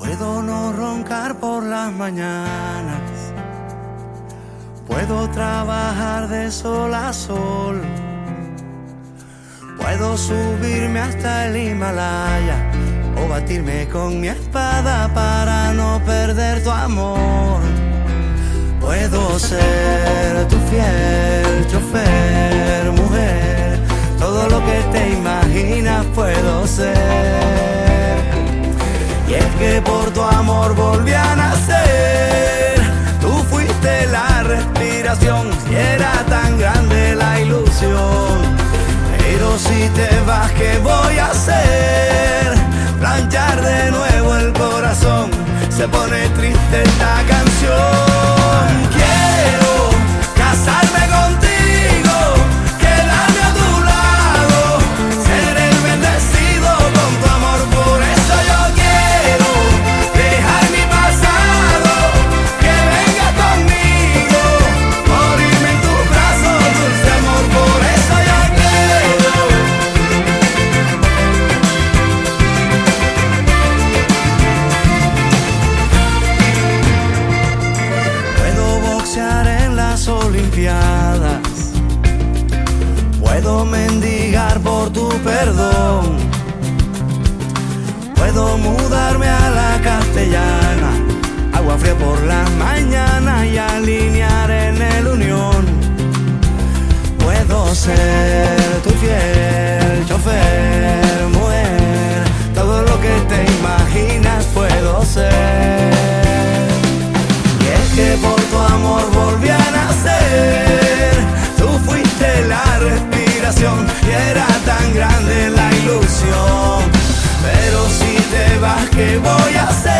Puedo no roncar por las mañanas. Puedo trabajar de sol a sol. Puedo subirme hasta el Himalaya o batirme con mi espada para no perder tu amor. Puedo ser tu fiel chofer se pone triste la cara. tu perdón. Puedo mudarme a la castellana, agua fría por las mañanas y alinear en y era tan grande la ilusión. Pero si te vas, ¿qué voy a hacer?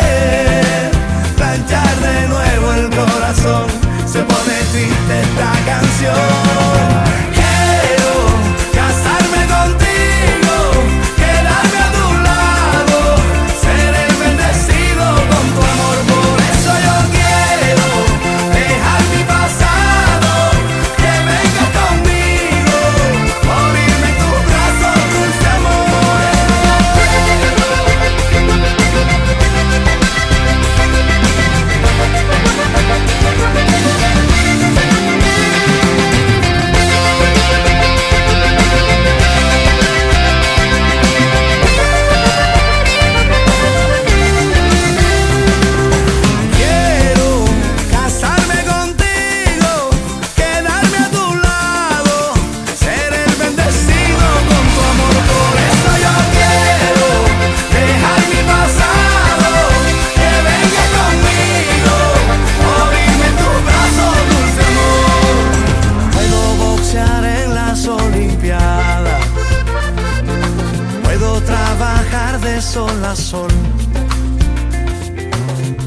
sol a sol.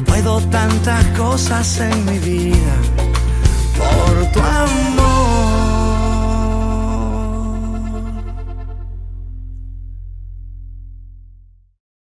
Puedo tantas cosas en mi vida